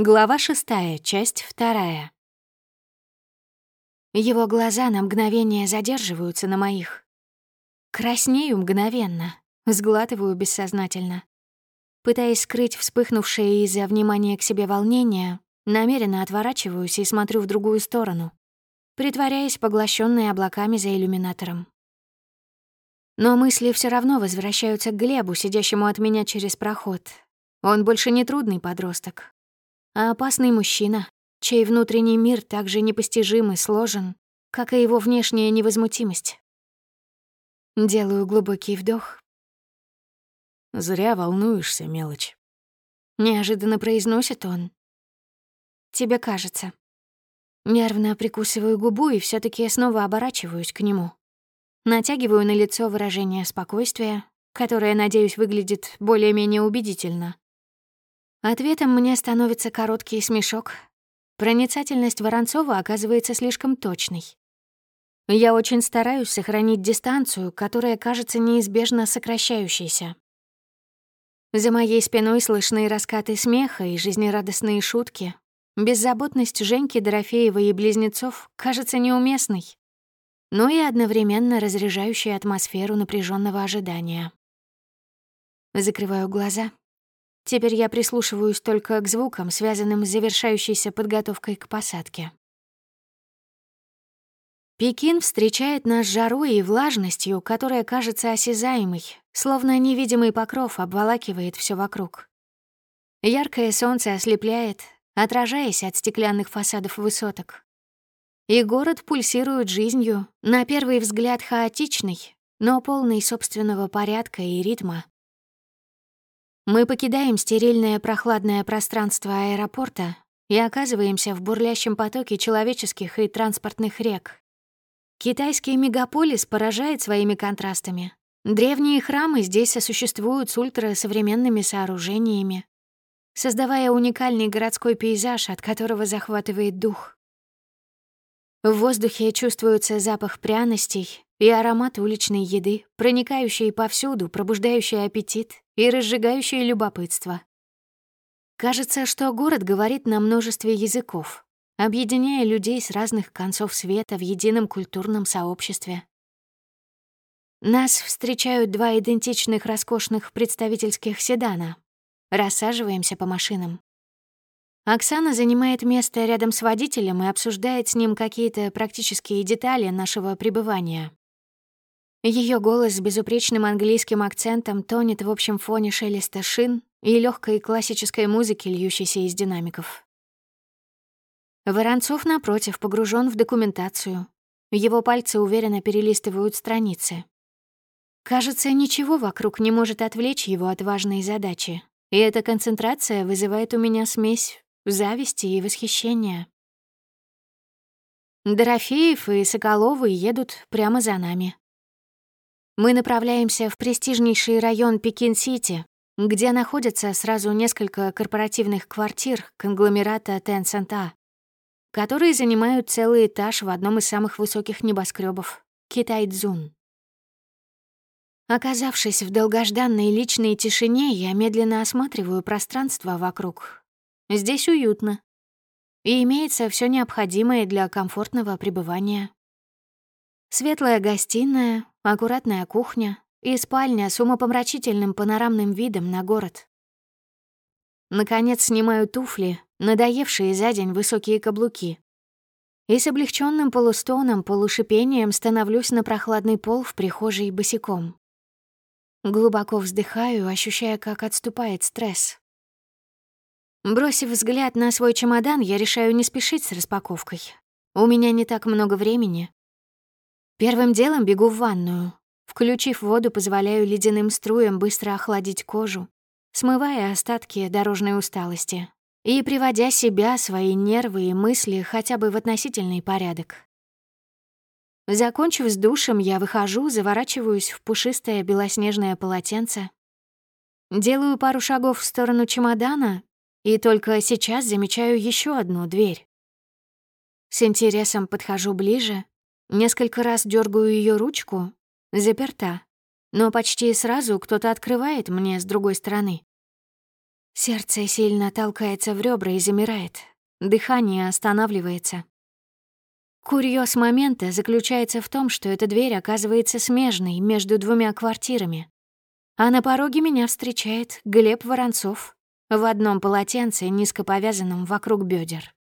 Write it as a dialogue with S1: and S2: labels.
S1: Глава шестая, часть вторая. Его глаза на мгновение задерживаются на моих. Краснею мгновенно, сглатываю бессознательно. Пытаясь скрыть вспыхнувшее из-за внимания к себе волнение, намеренно отворачиваюсь и смотрю в другую сторону, притворяясь поглощенной облаками за иллюминатором. Но мысли все равно возвращаются к Глебу, сидящему от меня через проход. Он больше не трудный подросток, а опасный мужчина, чей внутренний мир так же непостижим и сложен, как и его внешняя невозмутимость. Делаю глубокий вдох.
S2: «Зря волнуешься, мелочь», —
S1: неожиданно произносит он. «Тебе кажется». Нервно прикусываю губу и все таки снова оборачиваюсь к нему. Натягиваю на лицо выражение спокойствия, которое, надеюсь, выглядит более-менее убедительно. Ответом мне становится короткий смешок. Проницательность Воронцова оказывается слишком точной. Я очень стараюсь сохранить дистанцию, которая кажется неизбежно сокращающейся. За моей спиной слышны раскаты смеха и жизнерадостные шутки. Беззаботность Женьки Дорофеевой и близнецов кажется неуместной, но и одновременно разряжающей атмосферу напряженного ожидания. Закрываю глаза Теперь я прислушиваюсь только к звукам, связанным с завершающейся подготовкой к посадке. Пекин встречает нас жарой и влажностью, которая кажется осязаемой, словно невидимый покров обволакивает все вокруг. Яркое солнце ослепляет, отражаясь от стеклянных фасадов высоток. И город пульсирует жизнью, на первый взгляд хаотичный, но полный собственного порядка и ритма. Мы покидаем стерильное прохладное пространство аэропорта и оказываемся в бурлящем потоке человеческих и транспортных рек. Китайский мегаполис поражает своими контрастами. Древние храмы здесь сосуществуют с ультрасовременными сооружениями, создавая уникальный городской пейзаж, от которого захватывает дух. В воздухе чувствуется запах пряностей и аромат уличной еды, проникающий повсюду, пробуждающий аппетит и разжигающий любопытство. Кажется, что город говорит на множестве языков, объединяя людей с разных концов света в едином культурном сообществе. Нас встречают два идентичных роскошных представительских седана. Рассаживаемся по машинам. Оксана занимает место рядом с водителем и обсуждает с ним какие-то практические детали нашего пребывания. Ее голос с безупречным английским акцентом тонет в общем фоне шелеста шин и легкой классической музыки, льющейся из динамиков. Воронцов, напротив, погружен в документацию. Его пальцы уверенно перелистывают страницы. Кажется, ничего вокруг не может отвлечь его от важной задачи, и эта концентрация вызывает у меня смесь зависти и восхищения. Дорофеев и Соколовы едут прямо за нами. Мы направляемся в престижнейший район Пекин-Сити, где находятся сразу несколько корпоративных квартир конгломерата Tencent которые занимают целый этаж в одном из самых высоких небоскребов — Китай-Дзун. Оказавшись в долгожданной личной тишине, я медленно осматриваю пространство вокруг, Здесь уютно. И имеется все необходимое для комфортного пребывания. Светлая гостиная, аккуратная кухня и спальня с умопомрачительным панорамным видом на город. Наконец снимаю туфли, надоевшие за день высокие каблуки. И с облегченным полустоном, полушипением становлюсь на прохладный пол в прихожей босиком. Глубоко вздыхаю, ощущая, как отступает стресс. Бросив взгляд на свой чемодан, я решаю не спешить с распаковкой. У меня не так много времени. Первым делом бегу в ванную. Включив воду, позволяю ледяным струям быстро охладить кожу, смывая остатки дорожной усталости и приводя себя, свои нервы и мысли хотя бы в относительный порядок. Закончив с душем, я выхожу, заворачиваюсь в пушистое белоснежное полотенце, делаю пару шагов в сторону чемодана и только сейчас замечаю еще одну дверь. С интересом подхожу ближе, несколько раз дергаю ее ручку, заперта, но почти сразу кто-то открывает мне с другой стороны. Сердце сильно толкается в ребра и замирает. Дыхание останавливается. Курьез момента заключается в том, что эта дверь оказывается смежной между двумя квартирами. А на пороге меня встречает Глеб Воронцов в одном полотенце, низко повязанном вокруг бедер.